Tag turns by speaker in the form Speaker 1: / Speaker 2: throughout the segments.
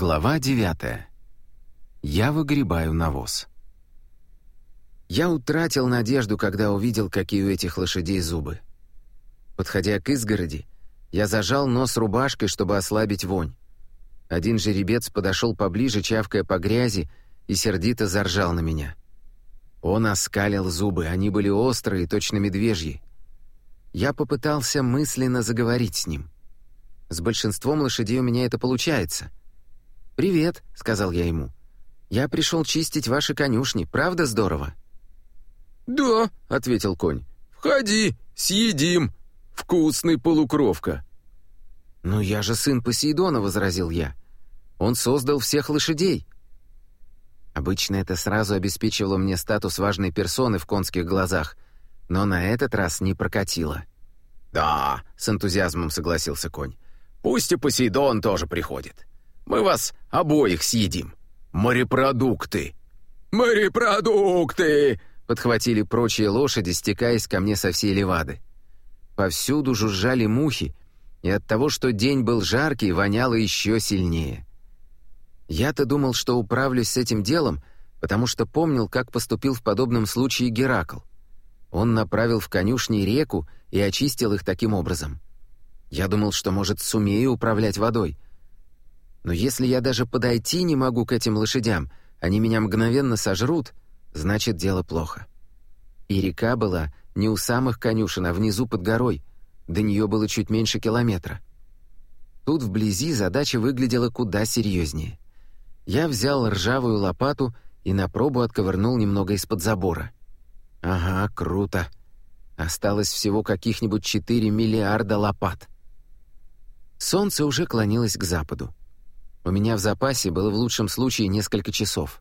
Speaker 1: Глава 9. Я выгребаю навоз. Я утратил надежду, когда увидел, какие у этих лошадей зубы. Подходя к изгороди, я зажал нос рубашкой, чтобы ослабить вонь. Один жеребец подошел поближе, чавкая по грязи, и сердито заржал на меня. Он оскалил зубы, они были острые, точно медвежьи. Я попытался мысленно заговорить с ним. С большинством лошадей у меня это получается — «Привет», — сказал я ему. «Я пришел чистить ваши конюшни. Правда здорово?»
Speaker 2: «Да», — ответил конь. «Входи, съедим. Вкусный полукровка».
Speaker 1: «Ну я же сын Посейдона», — возразил я. «Он создал всех лошадей». Обычно это сразу обеспечивало мне статус важной персоны в конских глазах, но на этот раз не прокатило.
Speaker 2: «Да», — с энтузиазмом согласился конь. «Пусть и Посейдон тоже приходит. Мы вас обоих съедим. Морепродукты!» «Морепродукты!» — подхватили прочие лошади, стекаясь ко мне со всей левады. Повсюду жужжали мухи, и от того, что день был жаркий, воняло еще сильнее. Я-то думал, что управлюсь с этим делом, потому что помнил, как поступил в подобном случае Геракл. Он направил в конюшни реку и очистил их таким образом. Я думал, что, может, сумею управлять водой — но если я даже подойти не могу к этим лошадям, они меня мгновенно сожрут, значит, дело плохо. И река была не у самых конюшен, а внизу под горой. До нее было чуть меньше километра. Тут вблизи задача выглядела куда серьезнее. Я взял ржавую лопату и на пробу отковырнул немного из-под забора. Ага, круто. Осталось всего каких-нибудь 4 миллиарда лопат. Солнце уже клонилось к западу. У меня в запасе было в лучшем случае несколько часов.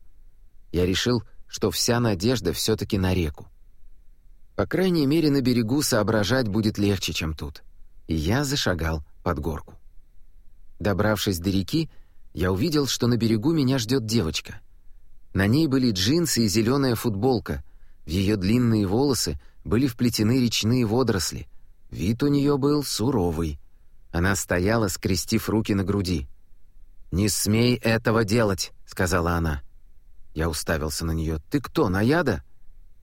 Speaker 2: Я решил, что вся надежда все-таки на реку. По крайней мере, на берегу соображать будет легче, чем тут. И я зашагал под горку. Добравшись до реки, я увидел, что на берегу меня ждет девочка. На ней были джинсы и зеленая футболка. В ее длинные волосы были вплетены речные водоросли. Вид у нее был суровый. Она стояла, скрестив руки на груди. «Не смей этого делать», — сказала она. Я уставился на нее. «Ты кто, наяда?»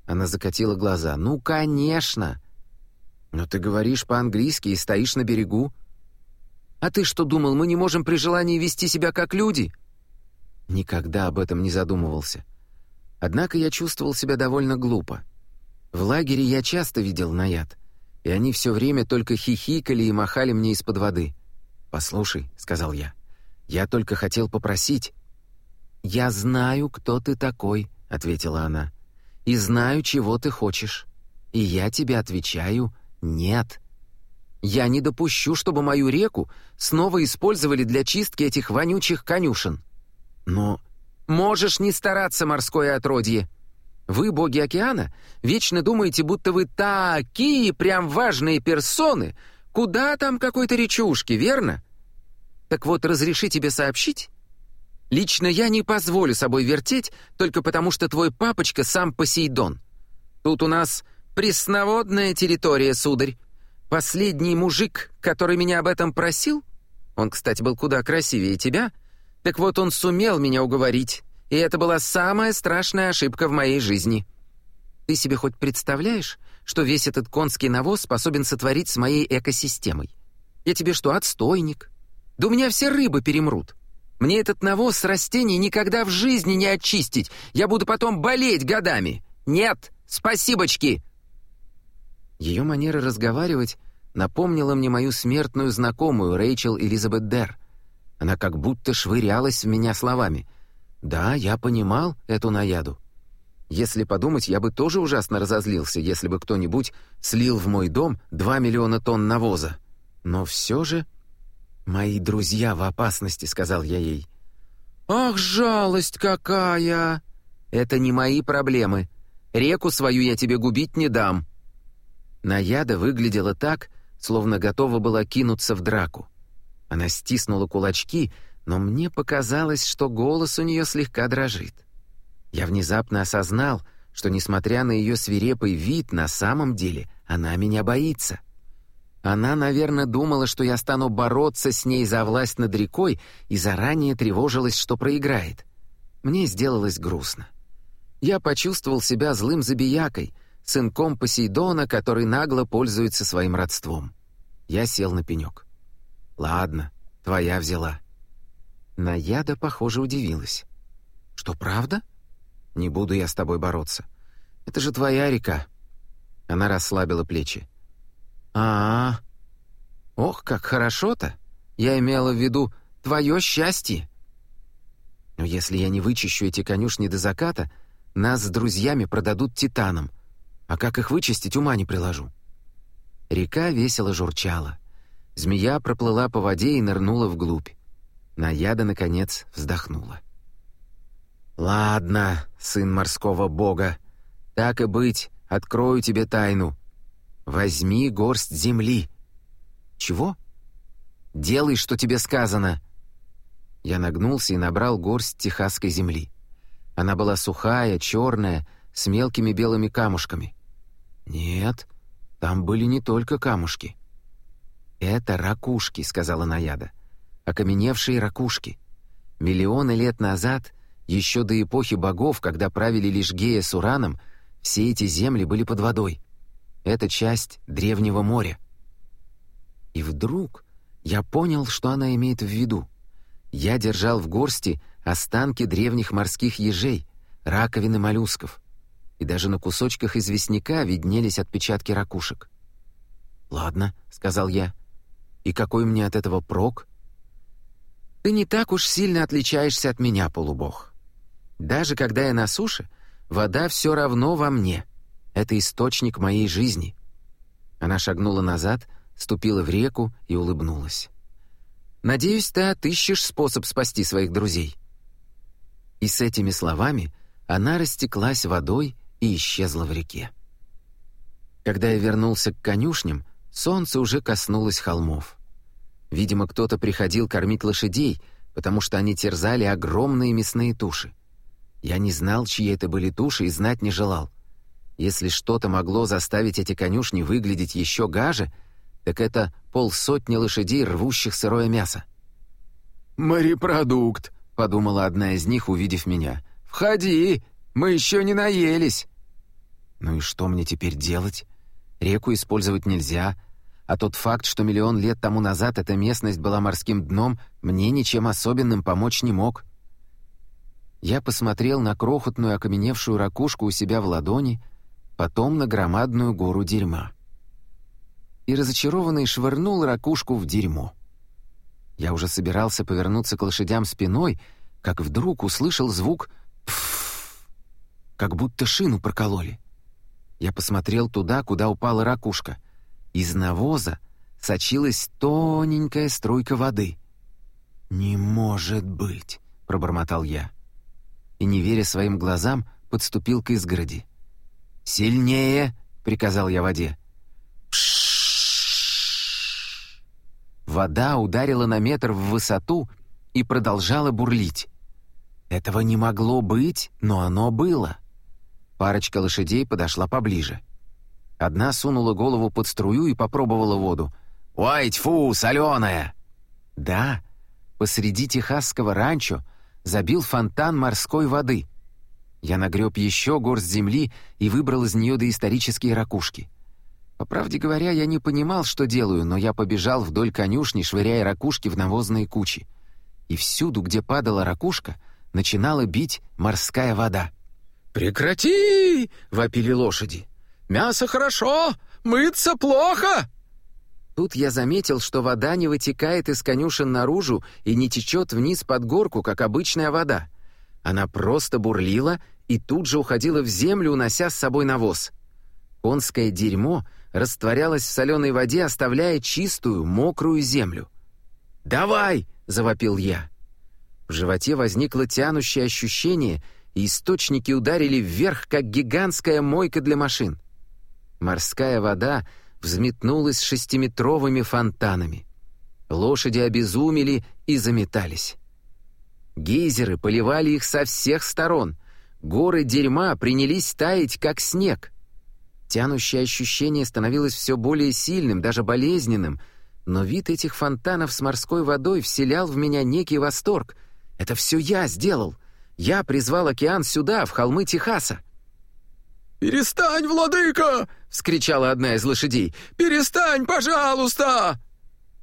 Speaker 2: Она закатила глаза. «Ну, конечно!» «Но ты говоришь по-английски и стоишь на берегу». «А ты что думал, мы не можем при желании вести себя как люди?» Никогда об этом не задумывался. Однако я чувствовал себя довольно глупо. В лагере я часто видел наяд, и они все время только хихикали и махали мне из-под воды. «Послушай», — сказал я, — я только хотел попросить». «Я знаю, кто ты такой», — ответила она. «И знаю, чего ты хочешь. И я тебе отвечаю «нет». Я не допущу, чтобы мою реку снова использовали для чистки этих вонючих конюшен. Но можешь не стараться, морское отродье. Вы, боги океана, вечно думаете, будто вы такие прям важные персоны. Куда там какой-то речушки, верно? Так вот, разреши тебе сообщить? Лично я не позволю собой вертеть, только потому что твой папочка сам Посейдон. Тут у нас пресноводная территория, сударь. Последний мужик, который меня об этом просил, он, кстати, был куда красивее тебя, так вот он сумел меня уговорить, и это была самая страшная ошибка в моей жизни. Ты себе хоть представляешь, что весь этот конский навоз способен сотворить с моей экосистемой? Я тебе что, отстойник? Да у меня все рыбы перемрут. Мне этот навоз с растений никогда в жизни не очистить. Я буду потом болеть годами. Нет, спасибочки!» Ее манера разговаривать напомнила мне мою смертную знакомую Рэйчел Элизабет Дер. Она как будто швырялась в меня словами. «Да, я понимал эту наяду. Если подумать, я бы тоже ужасно разозлился, если бы кто-нибудь слил в мой дом два миллиона тонн навоза. Но все же «Мои друзья в опасности», — сказал я ей. «Ах, жалость какая!» «Это не мои проблемы. Реку свою я тебе губить не дам». Наяда выглядела так, словно готова была кинуться в драку. Она стиснула кулачки, но мне показалось, что голос у нее слегка дрожит. Я внезапно осознал, что, несмотря на ее свирепый вид, на самом деле она меня боится.
Speaker 1: Она, наверное, думала, что я стану бороться с ней за власть над рекой и заранее тревожилась, что проиграет. Мне сделалось грустно. Я почувствовал себя злым забиякой, сынком Посейдона, который нагло пользуется своим родством. Я сел на пенек. «Ладно, твоя взяла». Наяда, похоже, удивилась. «Что, правда?» «Не буду я с тобой бороться. Это же твоя река». Она расслабила плечи. А, -а. Ох, как хорошо-то! Я имела в виду твое счастье!» «Но если я не вычищу эти конюшни до заката, нас с друзьями продадут титанам. А как их вычистить, ума не приложу». Река весело журчала. Змея проплыла по воде и нырнула вглубь. Наяда, наконец, вздохнула. «Ладно, сын морского бога, так и быть, открою тебе тайну. Возьми горсть земли». «Чего?» «Делай, что тебе сказано». Я нагнулся и набрал горсть техасской земли. Она была сухая, черная, с мелкими белыми камушками. «Нет, там были не только камушки». «Это ракушки», — сказала Наяда. «Окаменевшие ракушки. Миллионы лет назад, еще до эпохи богов, когда правили лишь Гея с Ураном, все эти земли были под водой. Это часть древнего моря. И вдруг я понял, что она имеет в виду. Я держал в горсти останки древних морских ежей, раковины моллюсков. И даже на кусочках известняка виднелись отпечатки ракушек. «Ладно», — сказал я. «И какой мне от этого прок?» «Ты не так уж сильно отличаешься от меня, полубог. Даже когда я на суше, вода все равно во мне. Это источник моей жизни». Она шагнула назад, ступила в реку и улыбнулась. «Надеюсь, ты отыщешь способ спасти своих друзей». И с этими словами она растеклась водой и исчезла в реке. Когда я вернулся к конюшням, солнце уже коснулось холмов. Видимо, кто-то приходил кормить лошадей, потому что они терзали огромные мясные туши. Я не знал, чьи это были туши, и знать не желал. Если что-то могло заставить эти конюшни выглядеть еще гаже — так это полсотни лошадей, рвущих сырое мясо. «Морепродукт», — подумала одна из них, увидев меня. «Входи, мы еще не наелись». «Ну и что мне теперь делать? Реку использовать нельзя, а тот факт, что миллион лет тому назад эта местность была морским дном, мне ничем особенным помочь не мог». Я посмотрел на крохотную окаменевшую ракушку у себя в ладони, потом на громадную гору дерьма и разочарованный швырнул ракушку в дерьмо. Я уже собирался повернуться к лошадям спиной, как вдруг услышал звук «пф», как будто шину прокололи. Я посмотрел туда, куда упала ракушка. Из навоза сочилась тоненькая струйка воды. «Не может быть!» — пробормотал я. И, не веря своим глазам, подступил к изгороди. «Сильнее!» — приказал я воде. Вода ударила на метр в высоту и продолжала бурлить. Этого не могло быть, но оно было. Парочка лошадей подошла поближе. Одна сунула голову под струю и попробовала воду. «Ой, тьфу, соленая!» «Да, посреди техасского ранчо забил фонтан морской воды. Я нагреб еще горсть земли и выбрал из нее доисторические ракушки. По правде говоря, я не понимал, что делаю, но я побежал вдоль конюшни, швыряя ракушки в навозные кучи. И всюду, где падала ракушка, начинала бить морская вода. «Прекрати!» — вопили лошади. «Мясо хорошо, мыться плохо!» Тут я заметил, что вода не вытекает из конюшен наружу и не течет вниз под горку, как обычная вода. Она просто бурлила и тут же уходила в землю, унося с собой навоз. Конское дерьмо растворялась в соленой воде, оставляя чистую, мокрую землю. «Давай!» — завопил я. В животе возникло тянущее ощущение, и источники ударили вверх, как гигантская мойка для машин. Морская вода взметнулась шестиметровыми фонтанами. Лошади обезумели и заметались. Гейзеры поливали их со всех сторон. Горы дерьма принялись таять, как снег. Тянущее ощущение становилось все более сильным, даже болезненным, но вид этих фонтанов с морской водой вселял в меня некий восторг. Это все я сделал. Я призвал океан сюда, в холмы Техаса.
Speaker 2: «Перестань, владыка!» — вскричала одна из лошадей. «Перестань, пожалуйста!»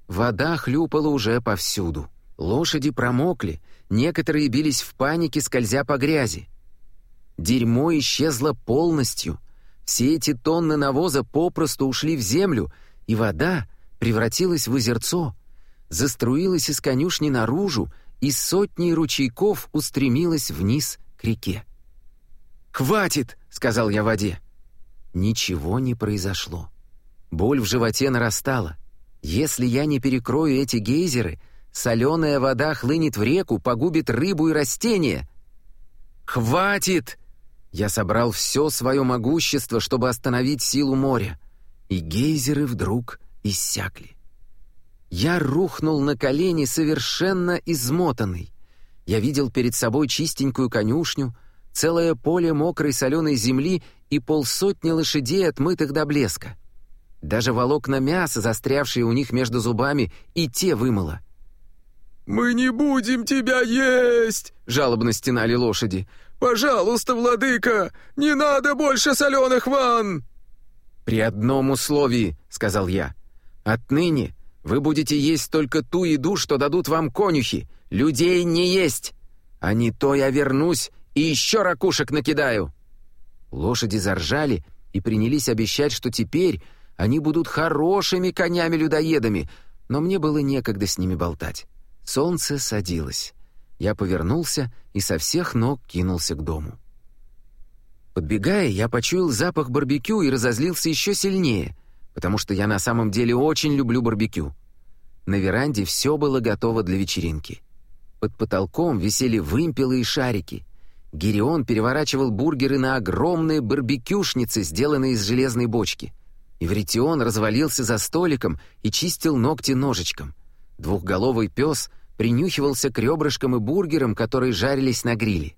Speaker 1: Вода хлюпала уже повсюду. Лошади промокли, некоторые бились в панике, скользя по грязи. Дерьмо исчезло полностью — все эти тонны навоза попросту ушли в землю, и вода превратилась в озерцо, заструилась из конюшни наружу и сотни ручейков устремилась вниз к реке. «Хватит!» — сказал я воде. Ничего не произошло. Боль в животе нарастала. Если я не перекрою эти гейзеры, соленая вода хлынет в реку, погубит рыбу и растения. «Хватит!» Я собрал все свое могущество, чтобы остановить силу моря, и гейзеры вдруг иссякли. Я рухнул на колени, совершенно измотанный. Я видел перед собой чистенькую конюшню, целое поле мокрой соленой земли и полсотни лошадей, отмытых до блеска. Даже волокна мяса, застрявшие у них между зубами, и те вымыло.
Speaker 2: «Мы не будем тебя есть!» — жалобно стенали лошади. «Пожалуйста, владыка, не надо больше соленых ванн!»
Speaker 1: «При одном условии», — сказал я. «Отныне вы будете есть только ту еду, что дадут вам конюхи. Людей не есть. А не то я вернусь и еще ракушек накидаю». Лошади заржали и принялись обещать, что теперь они будут хорошими конями-людоедами, но мне было некогда с ними болтать. Солнце садилось. Я повернулся и со всех ног кинулся к дому. Подбегая, я почуял запах барбекю и разозлился еще сильнее, потому что я на самом деле очень люблю барбекю. На веранде все было готово для вечеринки. Под потолком висели вымпелы и шарики. Гирион переворачивал бургеры на огромные барбекюшницы, сделанные из железной бочки. Ивритион развалился за столиком и чистил ногти ножичком. Двухголовый пес — принюхивался к ребрышкам и бургерам, которые жарились на гриле.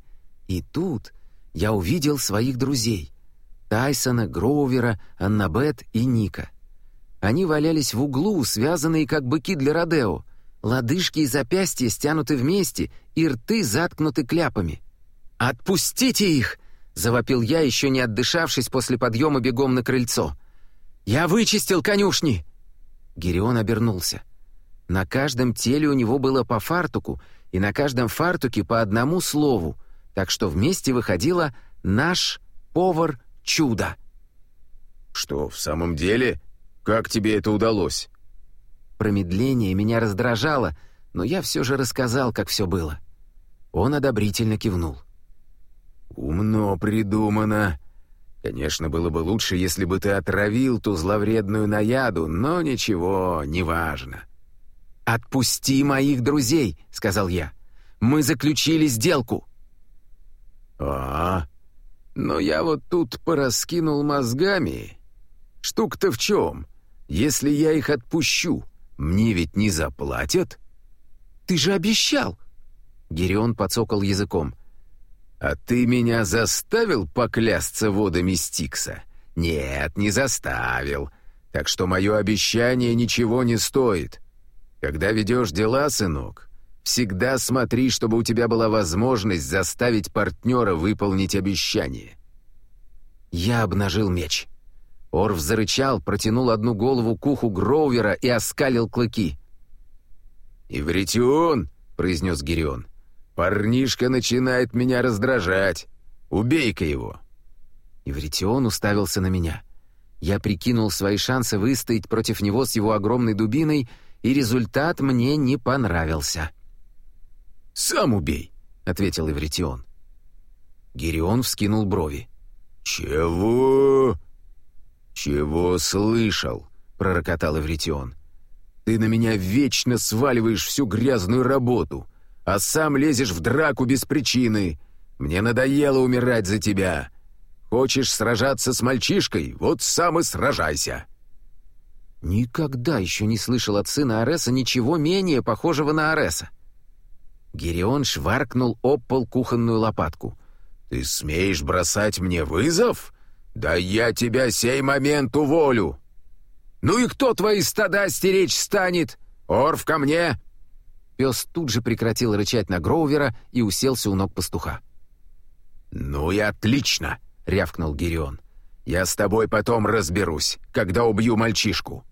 Speaker 1: И тут я увидел своих друзей — Тайсона, Гроувера, Аннабет и Ника. Они валялись в углу, связанные как быки для Родео. Лодыжки и запястья стянуты вместе, и рты заткнуты кляпами. «Отпустите их!» — завопил я, еще не отдышавшись после подъема бегом на крыльцо. «Я вычистил конюшни!» Гирион обернулся — на каждом теле у него было по фартуку, и на каждом фартуке по одному слову, так что вместе выходило «наш повар чудо».
Speaker 2: «Что, в самом деле? Как тебе это удалось?»
Speaker 1: Промедление меня раздражало, но я все же рассказал, как все было. Он одобрительно кивнул.
Speaker 2: «Умно придумано. Конечно, было бы лучше, если бы ты отравил ту зловредную наяду, но ничего, неважно.
Speaker 1: «Отпусти моих друзей», — сказал я. «Мы заключили сделку».
Speaker 2: «А, но я вот тут пораскинул мозгами. Штука-то в чем? Если я их отпущу, мне ведь не заплатят?»
Speaker 1: «Ты же обещал!» Герион подсокал языком.
Speaker 2: «А ты меня заставил поклясться водами Стикса?» «Нет, не заставил. Так что мое обещание ничего не стоит. Когда ведешь дела, сынок, всегда смотри, чтобы у тебя была возможность заставить партнера выполнить обещание».
Speaker 1: Я обнажил меч. Орв зарычал, протянул одну голову к уху Гроувера и оскалил клыки.
Speaker 2: «Ивритион!» — произнес Гирион. «Парнишка начинает меня раздражать. Убей-ка его!»
Speaker 1: Ивритион уставился на меня. Я прикинул свои шансы выстоять против него с его огромной дубиной — и результат мне не понравился.
Speaker 2: «Сам убей», — ответил Эвритион.
Speaker 1: Гирион вскинул брови.
Speaker 2: «Чего?» «Чего слышал?» — пророкотал Эвритион. «Ты на меня вечно сваливаешь всю грязную работу, а сам лезешь в драку без причины. Мне надоело умирать за тебя. Хочешь сражаться с мальчишкой? Вот сам и сражайся».
Speaker 1: Никогда еще не слышал от сына Ареса ничего менее похожего на Ареса. Гирион шваркнул об пол кухонную лопатку.
Speaker 2: «Ты смеешь бросать мне вызов? «Да я тебя сей момент уволю!» «Ну и кто твои стада стеречь станет? Орф ко мне!»
Speaker 1: Пес тут же прекратил рычать на Гроувера и уселся у ног пастуха.
Speaker 2: «Ну и отлично!» — рявкнул Гирион. «Я с тобой потом разберусь, когда убью мальчишку».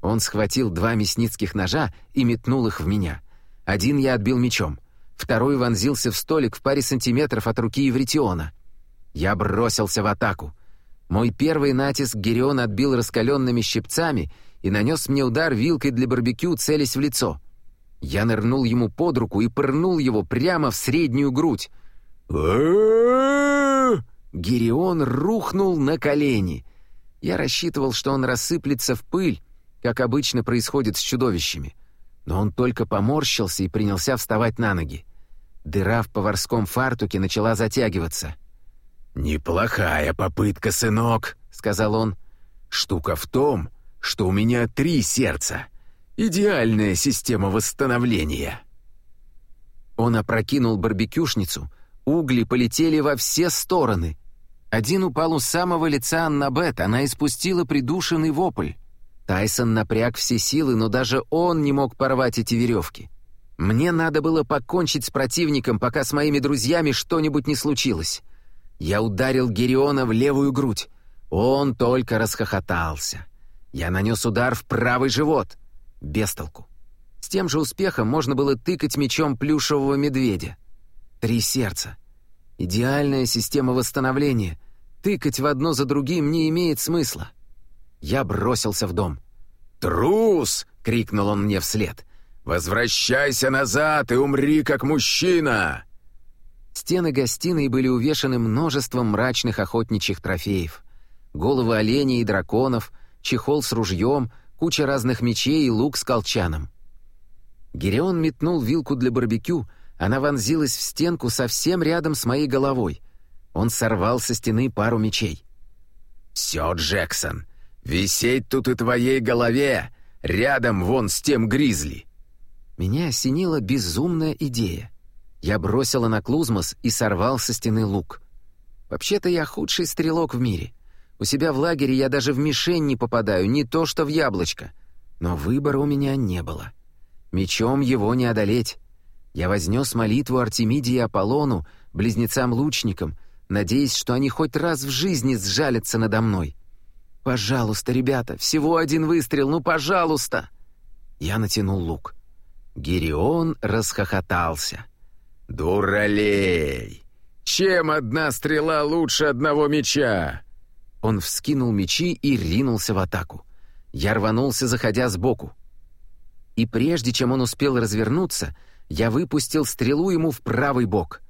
Speaker 1: Он схватил два мясницких ножа и метнул их в меня. Один я отбил мечом, второй вонзился в столик в паре сантиметров от руки Евритиона. Я бросился в атаку. Мой первый натиск Герион отбил раскаленными щипцами и нанес мне удар вилкой для барбекю, целясь в лицо. Я нырнул ему под руку и пырнул его прямо в среднюю грудь. Гирион рухнул на колени. Я рассчитывал, что он рассыплется в пыль, как обычно происходит с чудовищами. Но он только поморщился и принялся вставать на ноги. Дыра в поварском фартуке начала затягиваться.
Speaker 2: «Неплохая попытка, сынок», — сказал он. «Штука в том, что у меня три сердца. Идеальная система восстановления».
Speaker 1: Он опрокинул барбекюшницу, угли полетели во все стороны. Один упал у самого лица Аннабет, она испустила придушенный вопль. Тайсон напряг все силы, но даже он не мог порвать эти веревки. Мне надо было покончить с противником, пока с моими друзьями что-нибудь не случилось. Я ударил Гериона в левую грудь. Он только расхохотался. Я нанес удар в правый живот. Без толку. С тем же успехом можно было тыкать мечом плюшевого медведя. Три сердца. Идеальная система восстановления. Тыкать в одно за другим не имеет смысла. Я бросился в дом.
Speaker 2: «Трус!» — крикнул он мне вслед. «Возвращайся назад и умри как мужчина!»
Speaker 1: Стены гостиной были увешаны множеством мрачных охотничьих трофеев. Головы оленей и драконов, чехол с ружьем, куча разных мечей и лук с колчаном. Герион метнул вилку для барбекю, она вонзилась в стенку совсем рядом с моей головой. Он сорвал со стены пару мечей.
Speaker 2: «Все, Джексон, Висеть тут и твоей голове, рядом вон с тем гризли!»
Speaker 1: Меня осенила безумная идея. Я бросила на Клузмос и сорвал со стены лук. Вообще-то я худший стрелок в мире. У себя в лагере я даже в мишень не попадаю, не то что в яблочко. Но выбора у меня не было. Мечом его не одолеть. Я вознес молитву Артемиде и Аполлону, близнецам-лучникам, надеясь, что они хоть раз в жизни сжалятся надо мной. «Пожалуйста, ребята, всего один выстрел, ну, пожалуйста!» Я натянул лук. Гирион расхохотался.
Speaker 2: «Дуралей! Чем одна стрела лучше одного меча?»
Speaker 1: Он вскинул мечи и ринулся в атаку. Я рванулся, заходя сбоку. И прежде чем он успел развернуться, я выпустил стрелу ему в правый бок.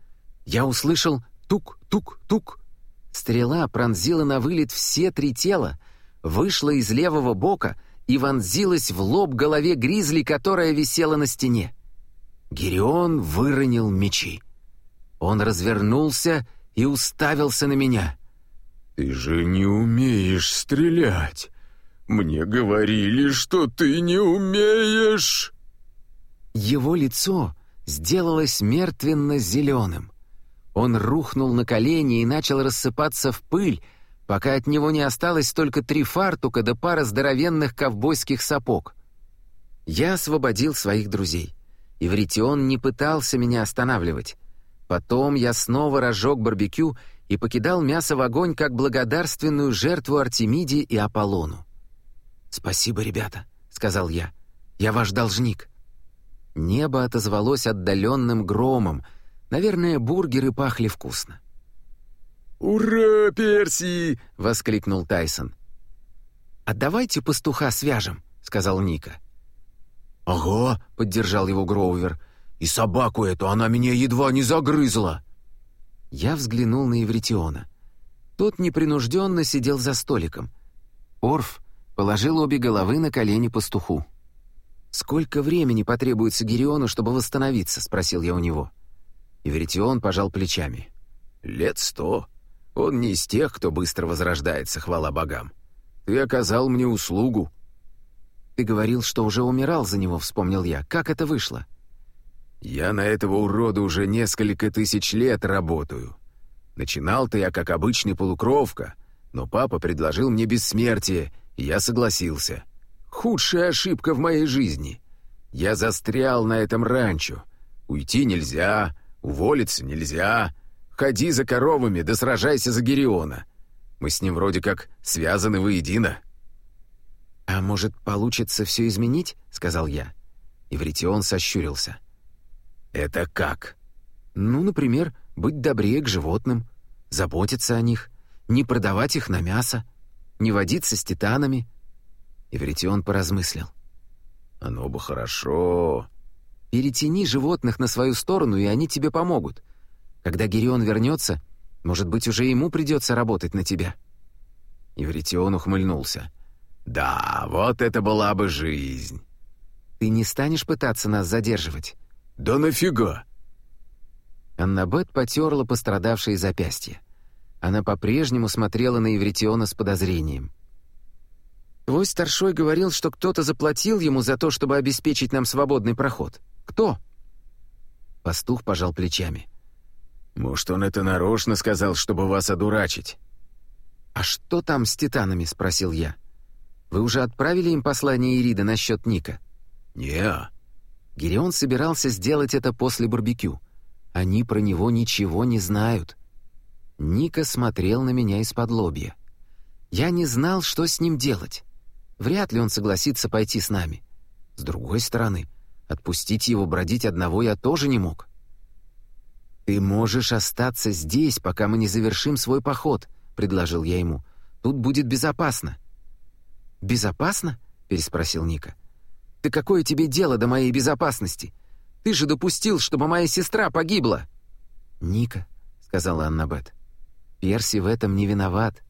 Speaker 1: Я услышал тук-тук-тук. Стрела пронзила на вылет все три тела, вышла из левого бока и вонзилась в лоб голове гризли, которая висела на стене. Гирион выронил мечи. Он развернулся и уставился на меня.
Speaker 2: «Ты же не умеешь стрелять. Мне говорили, что ты не умеешь!»
Speaker 1: Его лицо сделалось мертвенно-зеленым. Он рухнул на колени и начал рассыпаться в пыль, пока от него не осталось только три фартука да пара здоровенных ковбойских сапог. Я освободил своих друзей. Ивритион не пытался меня останавливать. Потом я снова разжег барбекю и покидал мясо в огонь как благодарственную жертву Артемиде и Аполлону. «Спасибо, ребята», — сказал я. «Я ваш должник». Небо отозвалось отдаленным громом. Наверное, бургеры пахли вкусно.
Speaker 2: «Ура, Перси!» — воскликнул Тайсон.
Speaker 1: «А давайте пастуха свяжем», — сказал Ника.
Speaker 2: «Ага», — поддержал его Гроувер. «И собаку эту, она меня едва не загрызла».
Speaker 1: Я взглянул на Евритиона. Тот непринужденно сидел за столиком. Орф положил обе головы на колени пастуху. «Сколько времени потребуется Гериону, чтобы восстановиться?» — спросил я у него. Евритион пожал плечами.
Speaker 2: «Лет сто», он не из тех, кто быстро возрождается, хвала богам. Ты оказал мне услугу».
Speaker 1: «Ты говорил, что уже умирал за него», — вспомнил я. «Как это вышло?»
Speaker 2: «Я на этого урода уже несколько тысяч лет работаю. Начинал-то я как обычный полукровка, Но папа предложил мне бессмертие, и я согласился. Худшая ошибка в моей жизни. Я застрял на этом ранчо. Уйти нельзя, уволиться нельзя. Ходи за коровами, да сражайся за Гериона. Мы с ним вроде как связаны воедино».
Speaker 1: «А может, получится все изменить?» — сказал я. Ивритион сощурился.
Speaker 2: «Это как?»
Speaker 1: «Ну, например, быть добрее к животным, заботиться о них, не продавать их на мясо, не водиться с титанами». Ивритион поразмыслил.
Speaker 2: «Оно бы хорошо...»
Speaker 1: «Перетяни животных на свою сторону, и они тебе помогут. Когда Герион вернется, может быть, уже ему придется работать на тебя».
Speaker 2: Ивритион ухмыльнулся. «Да, вот это была бы жизнь!»
Speaker 1: «Ты не станешь пытаться нас задерживать?»
Speaker 2: «Да нафига?»
Speaker 1: Аннабет потерла пострадавшие запястья. Она по-прежнему смотрела на Евритиона с подозрением. «Твой старшой говорил, что кто-то заплатил ему за то, чтобы обеспечить нам свободный проход. Кто?» Пастух пожал плечами.
Speaker 2: «Может, он это нарочно сказал, чтобы вас одурачить?»
Speaker 1: «А что там с титанами?» — спросил я. «Вы уже отправили им послание Ирида насчет Ника?»
Speaker 2: «Не-а».
Speaker 1: Гирион собирался сделать это после барбекю. Они про него ничего не знают. Ника смотрел на меня из-под лобья. Я не знал, что с ним делать. Вряд ли он согласится пойти с нами. С другой стороны, отпустить его бродить одного я тоже не мог. «Ты можешь остаться здесь, пока мы не завершим свой поход», — предложил я ему. «Тут будет безопасно». «Безопасно?» — переспросил Ника. «Ты какое тебе дело до моей безопасности? Ты же допустил, чтобы моя сестра погибла!» «Ника», — сказала Аннабет, — «Перси в этом не виноват.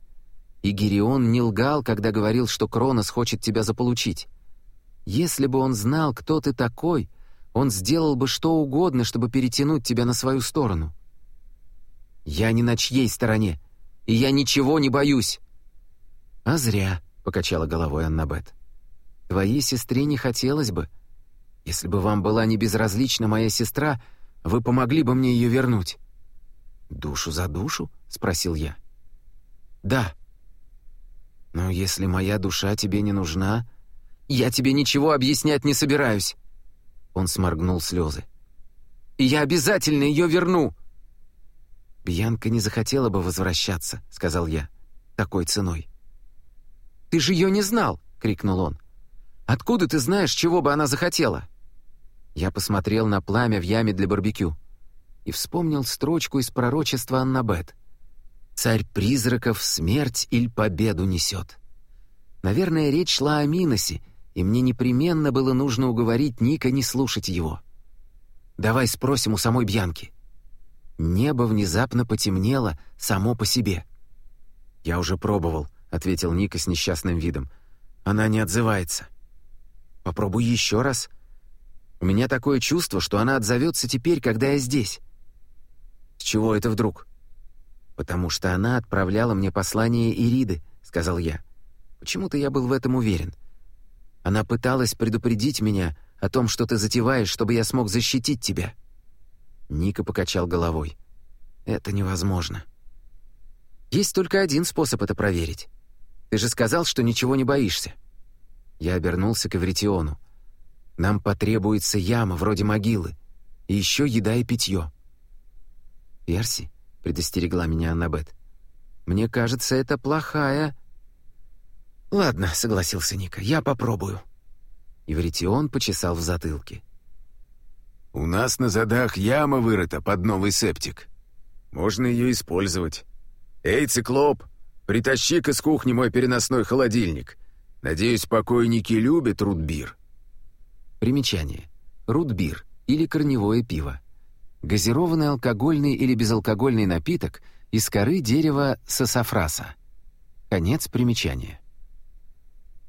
Speaker 1: И Гирион не лгал, когда говорил, что Кронос хочет тебя заполучить. Если бы он знал, кто ты такой, он сделал бы что угодно, чтобы перетянуть тебя на свою сторону. Я не на чьей стороне, и я ничего не боюсь. А зря, покачала головой Аннабет. Твоей сестре не хотелось бы. Если бы вам была не безразлична моя сестра, вы помогли бы мне ее вернуть. Душу за душу? спросил я. Да. Но если моя душа тебе не нужна, я тебе ничего объяснять не собираюсь. Он сморгнул слезы. «И я обязательно ее верну!» «Бьянка не захотела бы возвращаться», — сказал я, — «такой ценой». «Ты же ее не знал!» — крикнул он. «Откуда ты знаешь, чего бы она захотела?» Я посмотрел на пламя в яме для барбекю и вспомнил строчку из пророчества Аннабет. «Царь призраков смерть или победу несет». Наверное, речь шла о Миносе, и мне непременно было нужно уговорить Ника не слушать его. «Давай спросим у самой Бьянки». Небо внезапно потемнело само по себе. «Я уже пробовал», — ответил Ника с несчастным видом. «Она не отзывается». «Попробуй еще раз. У меня такое чувство, что она отзовется теперь, когда я здесь». «С чего это вдруг?» «Потому что она отправляла мне послание Ириды», — сказал я. Почему-то я был в этом уверен. Она пыталась предупредить меня о том, что ты затеваешь, чтобы я смог защитить тебя». Ника покачал головой. «Это невозможно. Есть только один способ это проверить. Ты же сказал, что ничего не боишься». Я обернулся к Эвритиону. «Нам потребуется яма, вроде могилы, и еще еда и питье». «Перси», — предостерегла меня Аннабет, — «мне кажется, это плохая...» «Ладно», — согласился Ника, — «я попробую». Ивритион почесал в затылке.
Speaker 2: «У нас на задах яма вырыта под новый септик. Можно ее использовать. Эй, циклоп, притащи-ка с кухни мой переносной холодильник. Надеюсь, покойники любят рудбир».
Speaker 1: Примечание. Рудбир или корневое пиво. Газированный алкогольный или безалкогольный напиток из коры дерева сасафраса. Конец примечания.